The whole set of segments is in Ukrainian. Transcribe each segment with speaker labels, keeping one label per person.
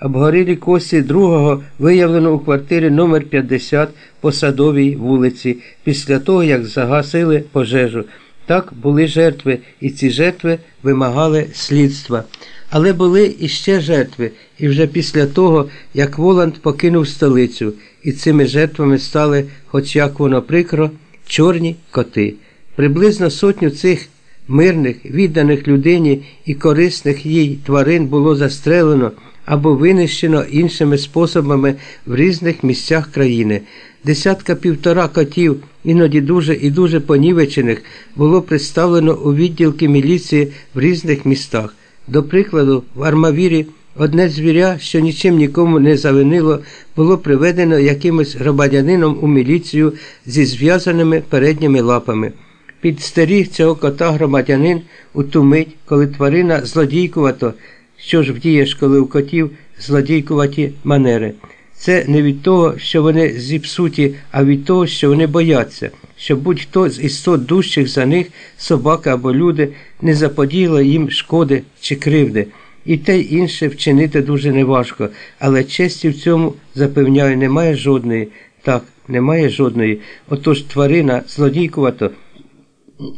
Speaker 1: Обгорілі кості другого виявлено у квартирі номер 50 по Садовій вулиці, після того, як загасили пожежу. Так були жертви, і ці жертви вимагали слідства. Але були іще жертви, і вже після того, як Воланд покинув столицю, і цими жертвами стали, хоч як воно прикро, чорні коти. Приблизно сотню цих мирних, відданих людині і корисних їй тварин було застрелено або винищено іншими способами в різних місцях країни. Десятка півтора котів, іноді дуже і дуже понівечених, було представлено у відділки міліції в різних містах. До прикладу, в Армавірі одне звіря, що нічим нікому не завинило, було приведено якимось громадянином у міліцію зі зв'язаними передніми лапами. Підстеріг цього кота громадянин у ту мить, коли тварина злодійкувато, що ж вдієш, коли у котів злодійкуваті манери. Це не від того, що вони зіпсуті, а від того, що вони бояться, що будь-хто з істот дужчих за них, собака або люди, не заподіяли їм шкоди чи кривди. І те й інше вчинити дуже неважко, але честі в цьому, запевняю, немає жодної. Так, немає жодної. Отож тварина злодійкувато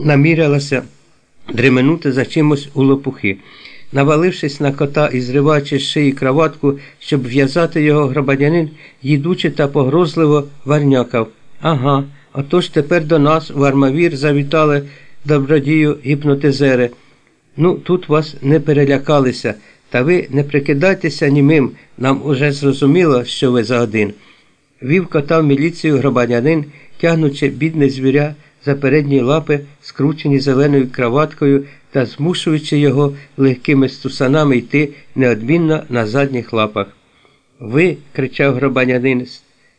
Speaker 1: намірялася дременути за чимось у лопухи. Навалившись на кота і зриваючи з шиї краватку, щоб в'язати його громадянин, їдучи та погрозливо варнякав. Ага, отож тепер до нас в армавір завітали добродію гіпнотизери. Ну, тут вас не перелякалися, та ви не прикидайтеся німим, нам уже зрозуміло, що ви за один. Вів кота в міліцію громадянин, тягнучи бідне звіря за передні лапи, скручені зеленою краваткою та змушуючи його легкими стусанами йти неодмінно на задніх лапах. Ви, кричав громадянин,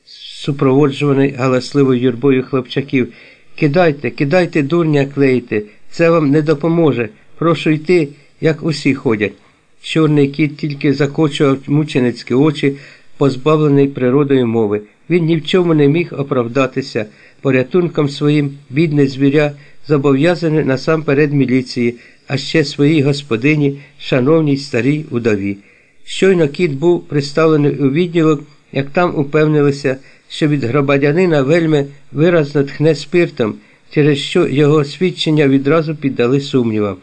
Speaker 1: супроводжуваний галасливою юрбою хлопчаків, кидайте, кидайте, дурня клеїти, це вам не допоможе. Прошу йти, як усі ходять. Чорний кіт тільки закочував мученицькі очі, позбавлений природою мови. Він ні в чому не міг оправдатися. Порятунком своїм бідне звіря зобов'язане насамперед міліції, а ще своїй господині, шановній старій удові. Щойно кіт був представлений у відділок, як там упевнилися, що від громадянина вельми виразно тхне спиртом, через що його свідчення відразу піддали сумнівам.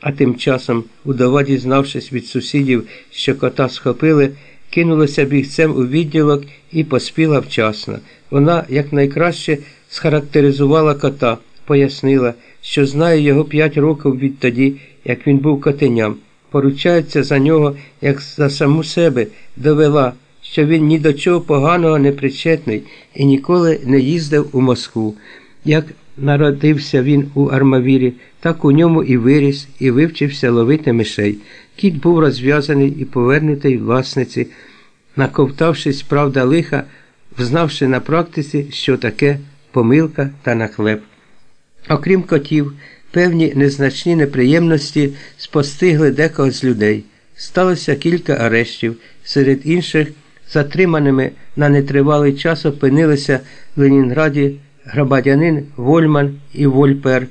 Speaker 1: А тим часом, удова, дізнавшись від сусідів, що кота схопили, кинулася бігцем у відділок і поспіла вчасно. Вона якнайкраще схарактеризувала кота, пояснила, що знає його п'ять років відтоді, як він був котеням. Поручається за нього, як за саму себе, довела, що він ні до чого поганого не причетний і ніколи не їздив у Москву. Як народився він у Армавірі, так у ньому і виріс, і вивчився ловити мишей. Кіт був розв'язаний і повернутий власниці, наковтавшись, правда, лиха, взнавши на практиці, що таке помилка та нахлеб. Окрім котів, певні незначні неприємності спостигли декого з людей. Сталося кілька арештів, серед інших затриманими на нетривалий час опинилися в Ленінграді громадянин Вольман і Вольпер,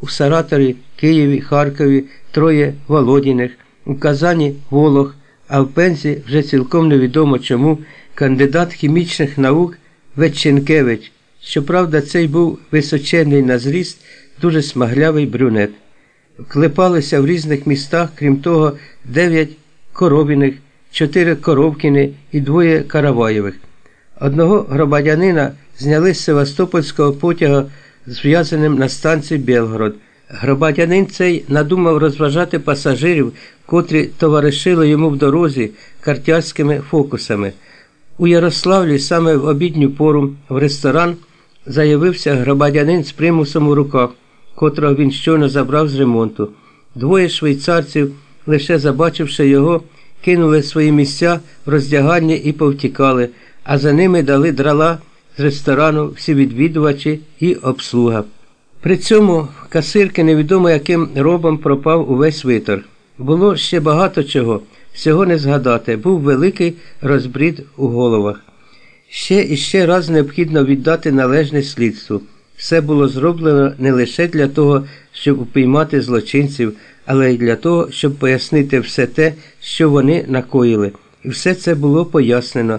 Speaker 1: у Сараторі, Києві, Харкові, троє Володіних, у Казані Волох, а в Пензі вже цілком невідомо чому кандидат хімічних наук Ветченкевич. Щоправда, цей був височенний на зріст, дуже смаглявий брюнет. Вклепалися в різних містах, крім того, дев'ять коровіних, чотири коровкіни і двоє караваєвих. Одного громадянина зняли з Севастопольського потяга зв'язаним на станції Белгород. Громадянин цей надумав розважати пасажирів, котрі товаришили йому в дорозі картярськими фокусами. У Ярославлі саме в обідню пору в ресторан заявився громадянин з примусом у руках, котрого він щойно забрав з ремонту. Двоє швейцарців, лише забачивши його, кинули свої місця в роздяганні і повтікали, а за ними дали драла з ресторану всі відвідувачі і обслуга. При цьому касирки невідомо яким робом пропав увесь виторг. Було ще багато чого, всього не згадати, був великий розбрід у головах. Ще і ще раз необхідно віддати належне слідству. Все було зроблено не лише для того, щоб упіймати злочинців, але й для того, щоб пояснити все те, що вони накоїли. І все це було пояснено.